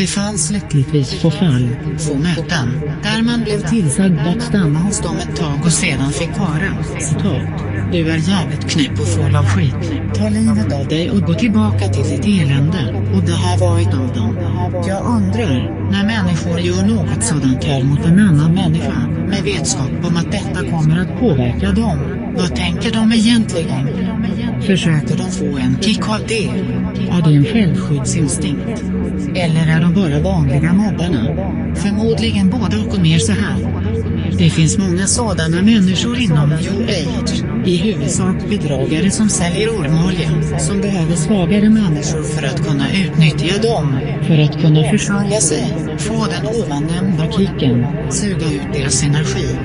Det fanns lyckligtvis få fall, få möten, där man blev tillsagd att stanna hos dem ett tag och sedan fick höra, citat, du är jävligt knäpp och full av skit. Ta livet av dig och gå tillbaka till ditt elände. Och det här var ett av dem. Jag undrar, när människor gör något sådant här mot en annan människa, med vetskap om att detta kommer att påverka dem, vad tänker de egentligen? Försöker de få en kick av det? Är det en självskyddsinstinkt? Eller är de bara vanliga mobbarna? Förmodligen både och och mer så här. Det finns många sådana människor inom New Age, i huvudsak bedragare som säljer ormolja, som behöver svagare människor för att kunna utnyttja dem, för att kunna försörja sig, få den ovannämnda kicken, suga ut deras energi.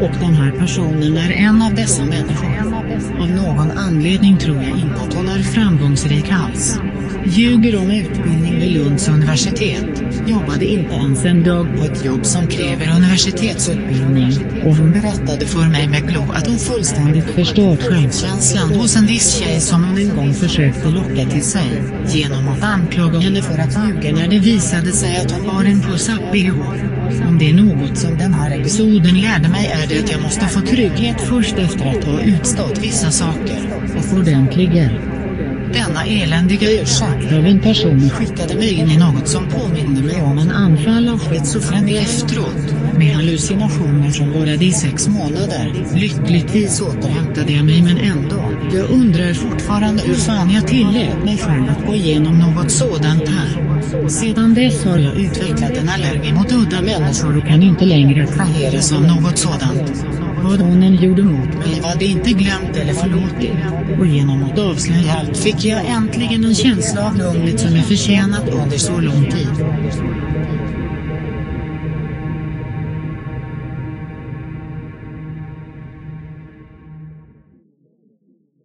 Och den här personen är en av dessa människor. Av någon anledning tror jag inte att hon är framgångsrik alls. Ljuger om utbildning vid Lunds universitet. Jobbade inte ens en dag på ett jobb som kräver universitetsutbildning. Och hon berättade för mig med glo att hon fullständigt förstört självkänslan hos en viss tjej som hon en gång försökte locka till sig. Genom att anklaga henne för att ljuga när det visade sig att hon var en puss-up-bh. Om det är något som den här episoden lärde mig är det att jag måste få trygghet först efter att ha utstått vissa saker. Och ordentliga. Denna eländiga ursäkt av en person skickade mig in i något som påminner mig om en anfall av schizofreni efteråt, med hallucinationer som varade i sex månader. Lyckligtvis återhämtade jag mig men ändå, jag undrar fortfarande hur fan jag tillät mig själv att gå igenom något sådant. Sedan dess har jag utvecklat en allergi mot udda människor och kan inte längre attraheras av något sådant. Vad hon än gjorde mot mig var det inte glömt eller förlåtit. Och genom att avslöja allt fick jag äntligen en känsla av lugnet som jag förtjänat under så lång tid.